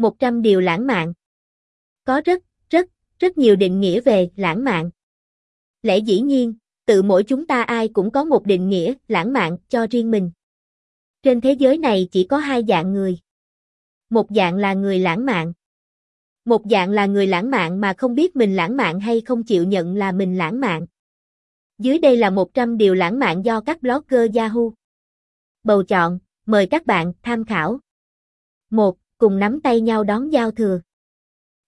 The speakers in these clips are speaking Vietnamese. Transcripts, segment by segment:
100 điều lãng mạn. Có rất, rất, rất nhiều định nghĩa về lãng mạn. Lẽ dĩ nhiên, tự mỗi chúng ta ai cũng có một định nghĩa lãng mạn cho riêng mình. Trên thế giới này chỉ có hai dạng người. Một dạng là người lãng mạn. Một dạng là người lãng mạn mà không biết mình lãng mạn hay không chịu nhận là mình lãng mạn. Dưới đây là 100 điều lãng mạn do các blogger Yahoo bầu chọn, mời các bạn tham khảo. 1. Cùng nắm tay nhau đón giao thừa.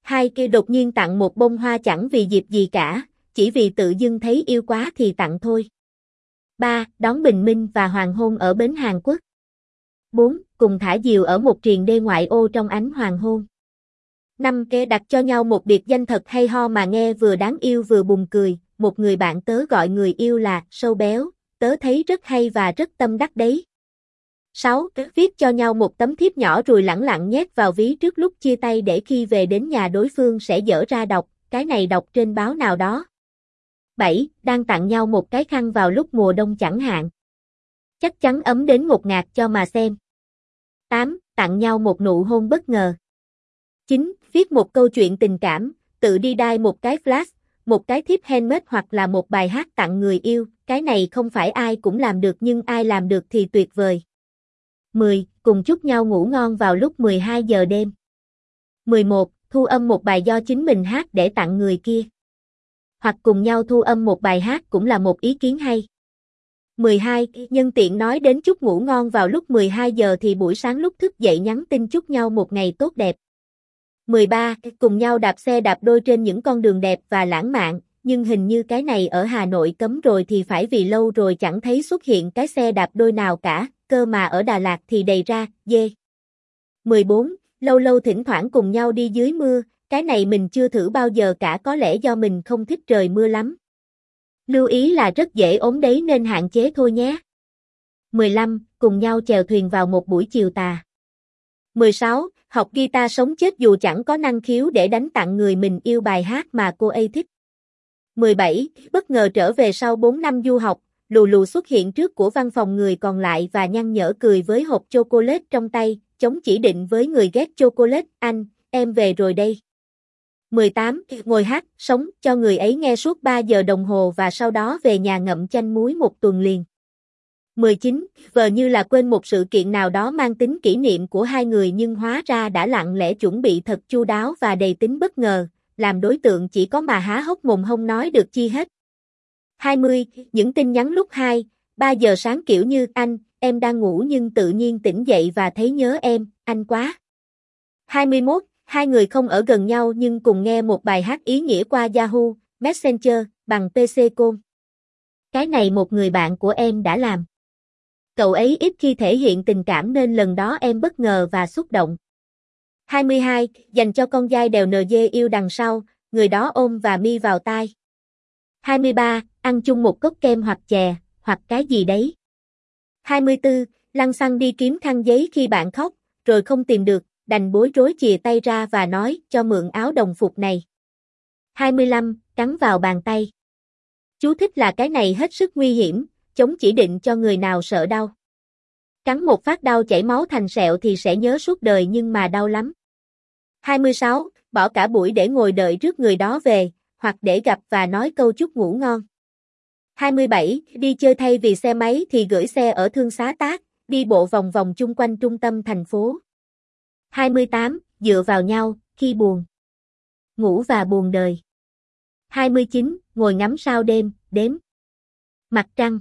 Hai kia đột nhiên tặng một bông hoa chẳng vì dịp gì cả, chỉ vì tự dưng thấy yêu quá thì tặng thôi. 3. Đón bình minh và hoàng hôn ở bến Hàn Quốc. 4. Cùng thả diều ở một triền đê ngoại ô trong ánh hoàng hôn. 5. Kê đặt cho nhau một biệt danh thật hay ho mà nghe vừa đáng yêu vừa buồn cười, một người bạn tớ gọi người yêu là sâu béo, tớ thấy rất hay và rất tâm đắc đấy. 6. Viết cho nhau một tấm thiếp nhỏ rồi lẳng lặng nhét vào ví trước lúc chia tay để khi về đến nhà đối phương sẽ dở ra đọc, cái này đọc trên báo nào đó. 7. Đang tặng nhau một cái khăn vào lúc mùa đông chẳng hạn. Chắc chắn ấm đến ngột ngạt cho mà xem. 8. Tặng nhau một nụ hôn bất ngờ. 9. Viết một câu chuyện tình cảm, tự đi đai một cái flash, một cái thiếp handmade hoặc là một bài hát tặng người yêu, cái này không phải ai cũng làm được nhưng ai làm được thì tuyệt vời. 10. Cùng chúc nhau ngủ ngon vào lúc 12 giờ đêm. 11. Thu âm một bài do chính mình hát để tặng người kia. Hoặc cùng nhau thu âm một bài hát cũng là một ý kiến hay. 12. Nhân tiện nói đến chúc ngủ ngon vào lúc 12 giờ thì buổi sáng lúc thức dậy nhắn tin chúc nhau một ngày tốt đẹp. 13. Cùng nhau đạp xe đạp đôi trên những con đường đẹp và lãng mạn, nhưng hình như cái này ở Hà Nội cấm rồi thì phải vì lâu rồi chẳng thấy xuất hiện cái xe đạp đôi nào cả, cơ mà ở Đà Lạt thì đầy ra, dê. 14. Lâu lâu thỉnh thoảng cùng nhau đi dưới mưa, cái này mình chưa thử bao giờ cả có lẽ do mình không thích trời mưa lắm. Lưu ý là rất dễ ốm đấy nên hạn chế thôi nhé. 15. Cùng nhau chèo thuyền vào một buổi chiều tà. 16. Học guitar sống chết dù chẳng có năng khiếu để đánh tặng người mình yêu bài hát mà cô ấy thích. 17. Bất ngờ trở về sau 4 năm du học, lù lù xuất hiện trước của văn phòng người còn lại và nhăn nhở cười với hộp chocolate trong tay, chống chỉ định với người ghét chocolate, anh, em về rồi đây. 18. Ngồi hát, sống cho người ấy nghe suốt 3 giờ đồng hồ và sau đó về nhà ngậm chanh muối một tuần liền. 19. Vờ như là quên một sự kiện nào đó mang tính kỷ niệm của hai người nhưng hóa ra đã lặng lẽ chuẩn bị thật chu đáo và đầy tính bất ngờ, làm đối tượng chỉ có mà há hốc mồm không nói được chi hết. 20. Những tin nhắn lúc 2, 3 giờ sáng kiểu như anh, em đang ngủ nhưng tự nhiên tỉnh dậy và thấy nhớ em, anh quá. 21. Hai người không ở gần nhau nhưng cùng nghe một bài hát ý nghĩa qua Yahoo, Messenger, bằng PC Call. Cái này một người bạn của em đã làm. Cậu ấy ít khi thể hiện tình cảm nên lần đó em bất ngờ và xúc động. 22. Dành cho con dai đèo NG yêu đằng sau, người đó ôm và mi vào tai. 23. Ăn chung một cốc kem hoặc chè, hoặc cái gì đấy. 24. lăn xăng đi kiếm khăn giấy khi bạn khóc, rồi không tìm được, đành bối rối chìa tay ra và nói cho mượn áo đồng phục này. 25. Cắn vào bàn tay. Chú thích là cái này hết sức nguy hiểm, chống chỉ định cho người nào sợ đau. Cắn một phát đau chảy máu thành sẹo thì sẽ nhớ suốt đời nhưng mà đau lắm. 26. Bỏ cả buổi để ngồi đợi trước người đó về, hoặc để gặp và nói câu chúc ngủ ngon. 27. Đi chơi thay vì xe máy thì gửi xe ở thương xá tác, đi bộ vòng vòng chung quanh trung tâm thành phố. 28. Dựa vào nhau, khi buồn. Ngủ và buồn đời. 29. Ngồi ngắm sao đêm, đếm. Mặt trăng.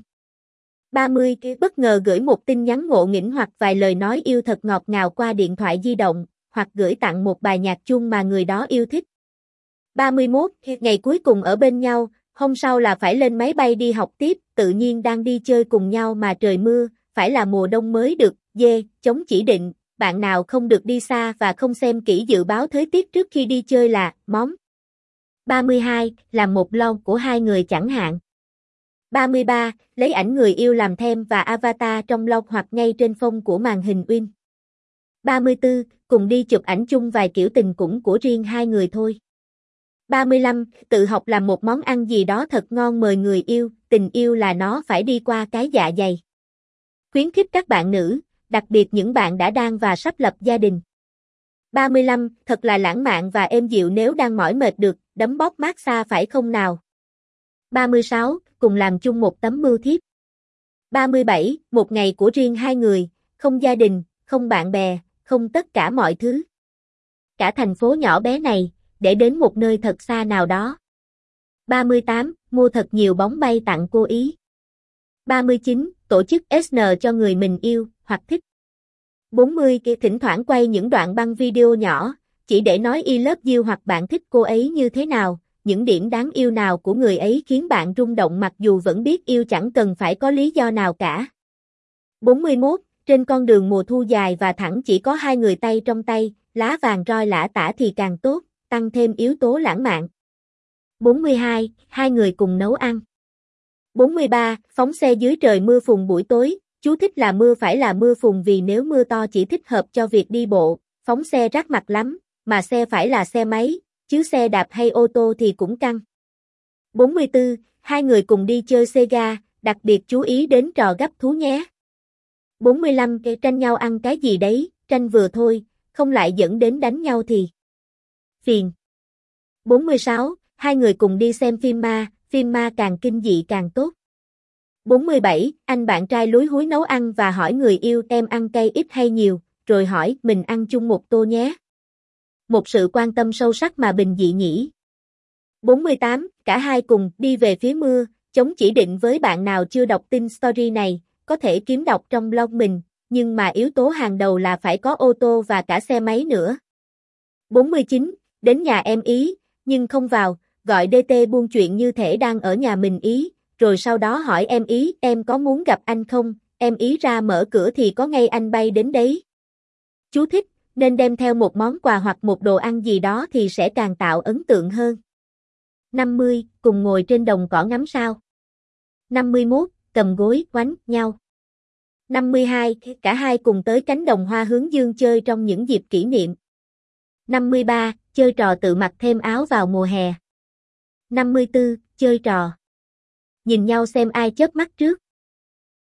30. Bất ngờ gửi một tin nhắn ngộ nghĩnh hoặc vài lời nói yêu thật ngọt ngào qua điện thoại di động, hoặc gửi tặng một bài nhạc chung mà người đó yêu thích. 31. Ngày cuối cùng ở bên nhau, hôm sau là phải lên máy bay đi học tiếp, tự nhiên đang đi chơi cùng nhau mà trời mưa, phải là mùa đông mới được, dê, chống chỉ định, bạn nào không được đi xa và không xem kỹ dự báo thời tiết trước khi đi chơi là, móng. 32. Làm một lon của hai người chẳng hạn. 33. Lấy ảnh người yêu làm thêm và avatar trong log hoặc ngay trên phông của màn hình Win. 34. Cùng đi chụp ảnh chung vài kiểu tình cũng của riêng hai người thôi. 35. Tự học làm một món ăn gì đó thật ngon mời người yêu, tình yêu là nó phải đi qua cái dạ dày. Khuyến khích các bạn nữ, đặc biệt những bạn đã đang và sắp lập gia đình. 35, thật là lãng mạn và êm dịu nếu đang mỏi mệt được, đấm bóp mát xa phải không nào? 36, cùng làm chung một tấm mưu thiếp. 37, một ngày của riêng hai người, không gia đình, không bạn bè, không tất cả mọi thứ. Cả thành phố nhỏ bé này, để đến một nơi thật xa nào đó. 38, mua thật nhiều bóng bay tặng cô ý. 39, tổ chức SN cho người mình yêu, hoặc thích. 40 kia thỉnh thoảng quay những đoạn băng video nhỏ, chỉ để nói y lớp you hoặc bạn thích cô ấy như thế nào, những điểm đáng yêu nào của người ấy khiến bạn rung động mặc dù vẫn biết yêu chẳng cần phải có lý do nào cả. 41. Trên con đường mùa thu dài và thẳng chỉ có hai người tay trong tay, lá vàng roi lã tả thì càng tốt, tăng thêm yếu tố lãng mạn. 42. Hai người cùng nấu ăn. 43. Phóng xe dưới trời mưa phùn buổi tối, chú thích là mưa phải là mưa phùn vì nếu mưa to chỉ thích hợp cho việc đi bộ, phóng xe rác mặt lắm, mà xe phải là xe máy, chứ xe đạp hay ô tô thì cũng căng. 44. Hai người cùng đi chơi Sega, đặc biệt chú ý đến trò gấp thú nhé. 45. Cái tranh nhau ăn cái gì đấy, tranh vừa thôi, không lại dẫn đến đánh nhau thì phiền. 46. Hai người cùng đi xem phim ma, phim ma càng kinh dị càng tốt. 47. Anh bạn trai lúi húi nấu ăn và hỏi người yêu em ăn cay ít hay nhiều, rồi hỏi mình ăn chung một tô nhé. Một sự quan tâm sâu sắc mà bình dị nhỉ. 48. Cả hai cùng đi về phía mưa, chống chỉ định với bạn nào chưa đọc tin story này, có thể kiếm đọc trong blog mình, nhưng mà yếu tố hàng đầu là phải có ô tô và cả xe máy nữa. 49. Đến nhà em ý, nhưng không vào, gọi DT buôn chuyện như thể đang ở nhà mình ý, rồi sau đó hỏi em ý em có muốn gặp anh không, em ý ra mở cửa thì có ngay anh bay đến đấy. Chú thích, nên đem theo một món quà hoặc một đồ ăn gì đó thì sẽ càng tạo ấn tượng hơn. 50. Cùng ngồi trên đồng cỏ ngắm sao. 51. Cầm gối, quánh, nhau. 52. Cả hai cùng tới cánh đồng hoa hướng dương chơi trong những dịp kỷ niệm. 53. Chơi trò tự mặc thêm áo vào mùa hè. 54. Chơi trò. Nhìn nhau xem ai chớp mắt trước.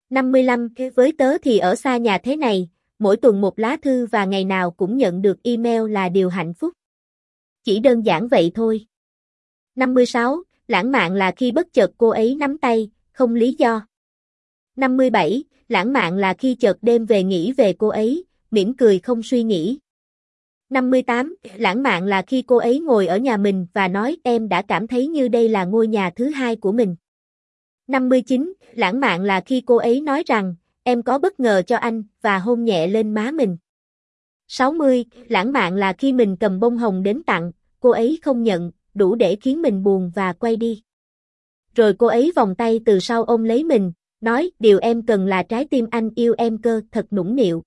55. Với tớ thì ở xa nhà thế này, mỗi tuần một lá thư và ngày nào cũng nhận được email là điều hạnh phúc. Chỉ đơn giản vậy thôi. 56. Lãng mạn là khi bất chợt cô ấy nắm tay, không lý do. 57. Lãng mạn là khi chợt đêm về nghĩ về cô ấy, mỉm cười không suy nghĩ. 58. Lãng mạn là khi cô ấy ngồi ở nhà mình và nói em đã cảm thấy như đây là ngôi nhà thứ hai của mình. 59. Lãng mạn là khi cô ấy nói rằng, em có bất ngờ cho anh, và hôn nhẹ lên má mình. 60. Lãng mạn là khi mình cầm bông hồng đến tặng, cô ấy không nhận, đủ để khiến mình buồn và quay đi. Rồi cô ấy vòng tay từ sau ôm lấy mình, nói điều em cần là trái tim anh yêu em cơ thật nũng nịu.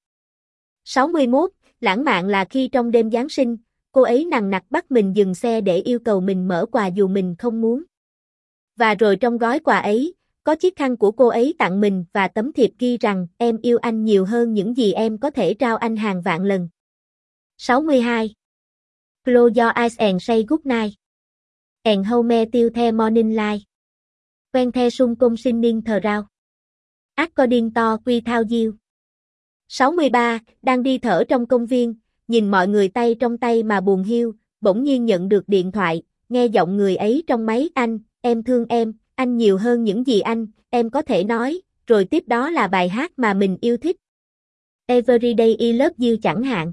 61. Lãng mạn là khi trong đêm Giáng sinh, cô ấy nằng nặc bắt mình dừng xe để yêu cầu mình mở quà dù mình không muốn. Và rồi trong gói quà ấy, có chiếc khăn của cô ấy tặng mình và tấm thiệp ghi rằng em yêu anh nhiều hơn những gì em có thể trao anh hàng vạn lần. 62. Close your eyes and say good night. And me tiêu the morning light. Quen the sung công sinh niên thờ rao. According to quy thao diêu. 63. Đang đi thở trong công viên, nhìn mọi người tay trong tay mà buồn hiu, bỗng nhiên nhận được điện thoại, nghe giọng người ấy trong máy anh, em thương em, anh nhiều hơn những gì anh, em có thể nói, rồi tiếp đó là bài hát mà mình yêu thích. Everyday I love you chẳng hạn.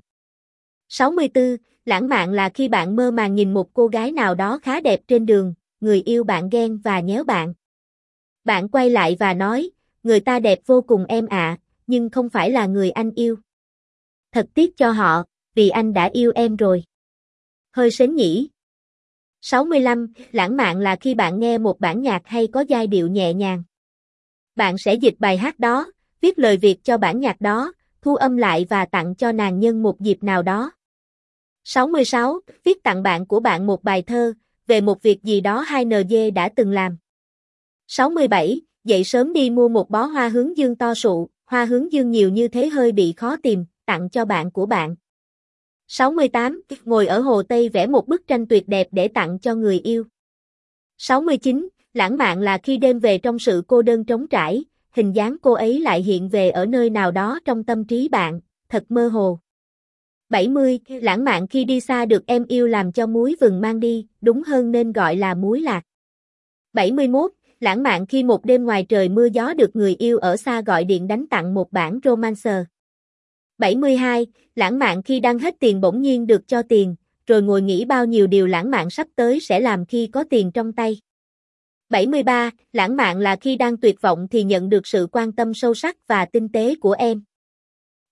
64. Lãng mạn là khi bạn mơ màng nhìn một cô gái nào đó khá đẹp trên đường, người yêu bạn ghen và nhéo bạn. Bạn quay lại và nói, người ta đẹp vô cùng em ạ, nhưng không phải là người anh yêu. Thật tiếc cho họ, vì anh đã yêu em rồi. Hơi sến nhỉ. 65. Lãng mạn là khi bạn nghe một bản nhạc hay có giai điệu nhẹ nhàng. Bạn sẽ dịch bài hát đó, viết lời Việt cho bản nhạc đó, thu âm lại và tặng cho nàng nhân một dịp nào đó. 66. Viết tặng bạn của bạn một bài thơ, về một việc gì đó hai NG đã từng làm. 67. Dậy sớm đi mua một bó hoa hướng dương to sụ, hoa hướng dương nhiều như thế hơi bị khó tìm, tặng cho bạn của bạn. 68. Ngồi ở Hồ Tây vẽ một bức tranh tuyệt đẹp để tặng cho người yêu. 69. Lãng mạn là khi đêm về trong sự cô đơn trống trải, hình dáng cô ấy lại hiện về ở nơi nào đó trong tâm trí bạn, thật mơ hồ. 70. Lãng mạn khi đi xa được em yêu làm cho muối vừng mang đi, đúng hơn nên gọi là muối lạc. 71. Lãng mạn khi một đêm ngoài trời mưa gió được người yêu ở xa gọi điện đánh tặng một bản romancer. 72. Lãng mạn khi đang hết tiền bỗng nhiên được cho tiền, rồi ngồi nghĩ bao nhiêu điều lãng mạn sắp tới sẽ làm khi có tiền trong tay. 73. Lãng mạn là khi đang tuyệt vọng thì nhận được sự quan tâm sâu sắc và tinh tế của em.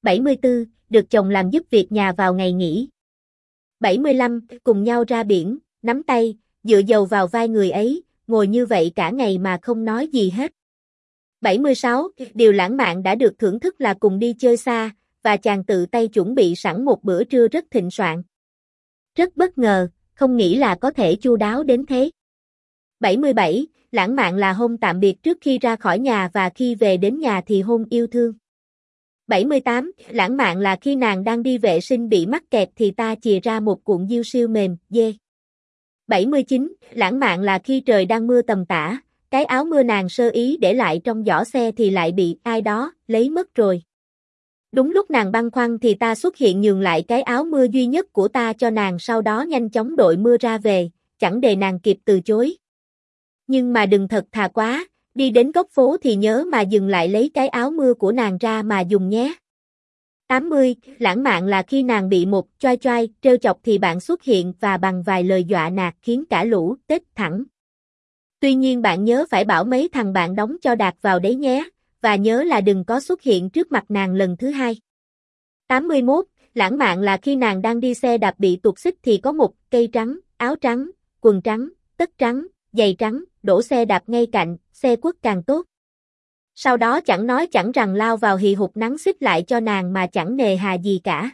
74. Được chồng làm giúp việc nhà vào ngày nghỉ. 75. Cùng nhau ra biển, nắm tay, dựa dầu vào vai người ấy, ngồi như vậy cả ngày mà không nói gì hết. 76. Điều lãng mạn đã được thưởng thức là cùng đi chơi xa, và chàng tự tay chuẩn bị sẵn một bữa trưa rất thịnh soạn. Rất bất ngờ, không nghĩ là có thể chu đáo đến thế. 77. Lãng mạn là hôn tạm biệt trước khi ra khỏi nhà và khi về đến nhà thì hôn yêu thương. 78. Lãng mạn là khi nàng đang đi vệ sinh bị mắc kẹt thì ta chìa ra một cuộn diêu siêu mềm, dê. 79. Lãng mạn là khi trời đang mưa tầm tã, cái áo mưa nàng sơ ý để lại trong giỏ xe thì lại bị ai đó lấy mất rồi. Đúng lúc nàng băng khoăn thì ta xuất hiện nhường lại cái áo mưa duy nhất của ta cho nàng sau đó nhanh chóng đội mưa ra về, chẳng để nàng kịp từ chối. Nhưng mà đừng thật thà quá, đi đến góc phố thì nhớ mà dừng lại lấy cái áo mưa của nàng ra mà dùng nhé. 80. Lãng mạn là khi nàng bị một choai choai, trêu chọc thì bạn xuất hiện và bằng vài lời dọa nạt khiến cả lũ tết thẳng. Tuy nhiên bạn nhớ phải bảo mấy thằng bạn đóng cho đạt vào đấy nhé, và nhớ là đừng có xuất hiện trước mặt nàng lần thứ hai. 81. Lãng mạn là khi nàng đang đi xe đạp bị tuột xích thì có một cây trắng, áo trắng, quần trắng, tất trắng, giày trắng, đổ xe đạp ngay cạnh, xe quất càng tốt. Sau đó chẳng nói chẳng rằng lao vào hì hục nắng xích lại cho nàng mà chẳng nề hà gì cả.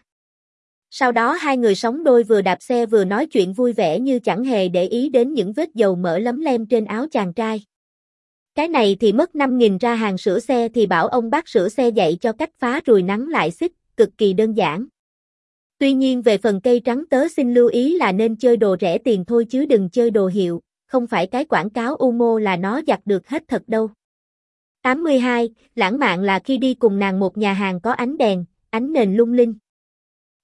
Sau đó hai người sống đôi vừa đạp xe vừa nói chuyện vui vẻ như chẳng hề để ý đến những vết dầu mỡ lấm lem trên áo chàng trai. Cái này thì mất 5.000 ra hàng sửa xe thì bảo ông bác sửa xe dạy cho cách phá rùi nắng lại xích, cực kỳ đơn giản. Tuy nhiên về phần cây trắng tớ xin lưu ý là nên chơi đồ rẻ tiền thôi chứ đừng chơi đồ hiệu, không phải cái quảng cáo Umo là nó giặt được hết thật đâu. 82. Lãng mạn là khi đi cùng nàng một nhà hàng có ánh đèn, ánh nền lung linh.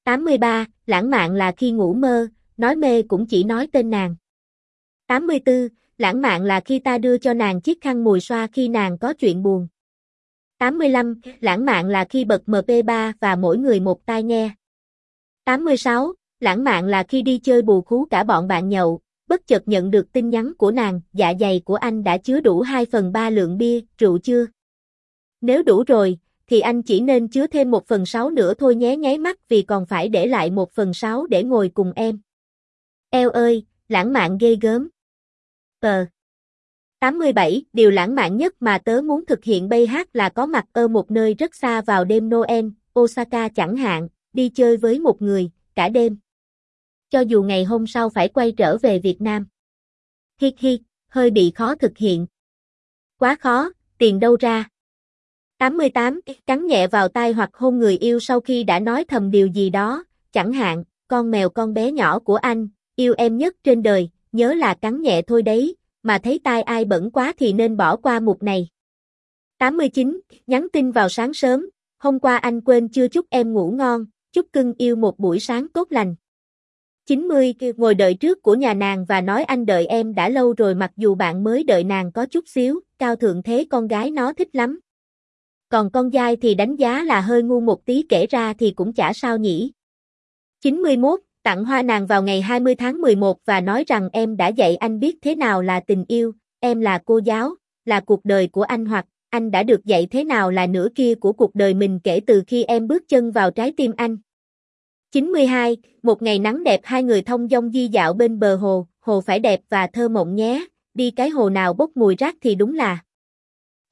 83. Lãng mạn là khi ngủ mơ, nói mê cũng chỉ nói tên nàng. 84. Lãng mạn là khi ta đưa cho nàng chiếc khăn mùi xoa khi nàng có chuyện buồn. 85. Lãng mạn là khi bật MP3 và mỗi người một tai nghe. 86. Lãng mạn là khi đi chơi bù khú cả bọn bạn nhậu, bất chợt nhận được tin nhắn của nàng, dạ dày của anh đã chứa đủ 2 phần 3 lượng bia, rượu chưa? Nếu đủ rồi, thì anh chỉ nên chứa thêm 1 phần 6 nữa thôi nhé nháy mắt vì còn phải để lại 1 phần 6 để ngồi cùng em. Eo ơi, lãng mạn ghê gớm. Tờ. 87. Điều lãng mạn nhất mà tớ muốn thực hiện bay hát là có mặt ở một nơi rất xa vào đêm Noel, Osaka chẳng hạn, đi chơi với một người, cả đêm. Cho dù ngày hôm sau phải quay trở về Việt Nam. Hi hi, hơi bị khó thực hiện. Quá khó, tiền đâu ra. 88. Cắn nhẹ vào tai hoặc hôn người yêu sau khi đã nói thầm điều gì đó, chẳng hạn, con mèo con bé nhỏ của anh, yêu em nhất trên đời, nhớ là cắn nhẹ thôi đấy, mà thấy tai ai bẩn quá thì nên bỏ qua mục này. 89. Nhắn tin vào sáng sớm, hôm qua anh quên chưa chúc em ngủ ngon, chúc cưng yêu một buổi sáng tốt lành. 90. Ngồi đợi trước của nhà nàng và nói anh đợi em đã lâu rồi mặc dù bạn mới đợi nàng có chút xíu, cao thượng thế con gái nó thích lắm. Còn con dai thì đánh giá là hơi ngu một tí kể ra thì cũng chả sao nhỉ. 91 tặng hoa nàng vào ngày 20 tháng 11 và nói rằng em đã dạy anh biết thế nào là tình yêu, em là cô giáo, là cuộc đời của anh hoặc anh đã được dạy thế nào là nửa kia của cuộc đời mình kể từ khi em bước chân vào trái tim anh. 92. Một ngày nắng đẹp hai người thông dong di dạo bên bờ hồ, hồ phải đẹp và thơ mộng nhé, đi cái hồ nào bốc mùi rác thì đúng là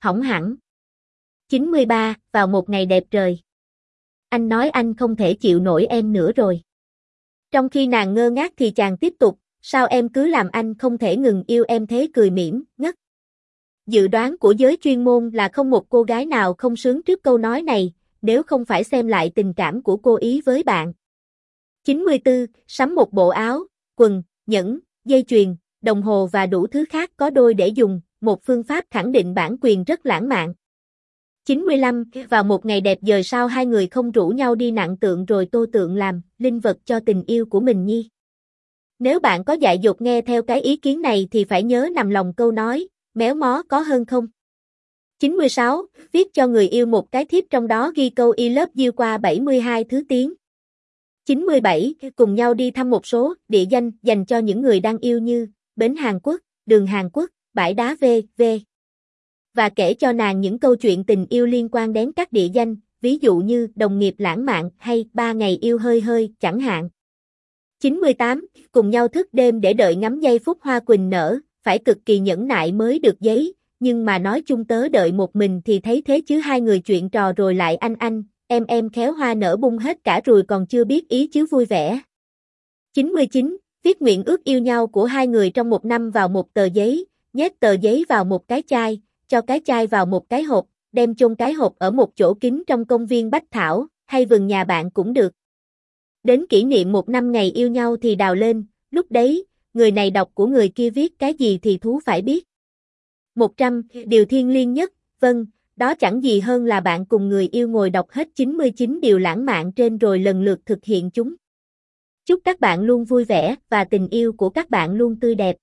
hỏng hẳn. 93. Vào một ngày đẹp trời. Anh nói anh không thể chịu nổi em nữa rồi. Trong khi nàng ngơ ngác thì chàng tiếp tục, sao em cứ làm anh không thể ngừng yêu em thế cười mỉm, ngất. Dự đoán của giới chuyên môn là không một cô gái nào không sướng trước câu nói này, nếu không phải xem lại tình cảm của cô ý với bạn. 94. Sắm một bộ áo, quần, nhẫn, dây chuyền, đồng hồ và đủ thứ khác có đôi để dùng, một phương pháp khẳng định bản quyền rất lãng mạn. 95, vào một ngày đẹp giờ sau hai người không rủ nhau đi nặng tượng rồi tô tượng làm, linh vật cho tình yêu của mình nhi. Nếu bạn có dại dột nghe theo cái ý kiến này thì phải nhớ nằm lòng câu nói, méo mó có hơn không? 96. Viết cho người yêu một cái thiếp trong đó ghi câu I love you qua 72 thứ tiếng. 97. Cùng nhau đi thăm một số địa danh dành cho những người đang yêu như Bến Hàn Quốc, Đường Hàn Quốc, Bãi Đá V, V. Và kể cho nàng những câu chuyện tình yêu liên quan đến các địa danh, ví dụ như đồng nghiệp lãng mạn hay ba ngày yêu hơi hơi chẳng hạn. 98. Cùng nhau thức đêm để đợi ngắm giây phút hoa quỳnh nở, phải cực kỳ nhẫn nại mới được giấy, nhưng mà nói chung tớ đợi một mình thì thấy thế chứ hai người chuyện trò rồi lại anh anh, em em khéo hoa nở bung hết cả rồi còn chưa biết ý chứ vui vẻ. 99. Viết nguyện ước yêu nhau của hai người trong một năm vào một tờ giấy, nhét tờ giấy vào một cái chai, cho cái chai vào một cái hộp, đem chôn cái hộp ở một chỗ kín trong công viên Bách Thảo, hay vườn nhà bạn cũng được. Đến kỷ niệm một năm ngày yêu nhau thì đào lên, lúc đấy, người này đọc của người kia viết cái gì thì thú phải biết. 100. Điều thiên liêng nhất, vâng, đó chẳng gì hơn là bạn cùng người yêu ngồi đọc hết 99 điều lãng mạn trên rồi lần lượt thực hiện chúng. Chúc các bạn luôn vui vẻ và tình yêu của các bạn luôn tươi đẹp.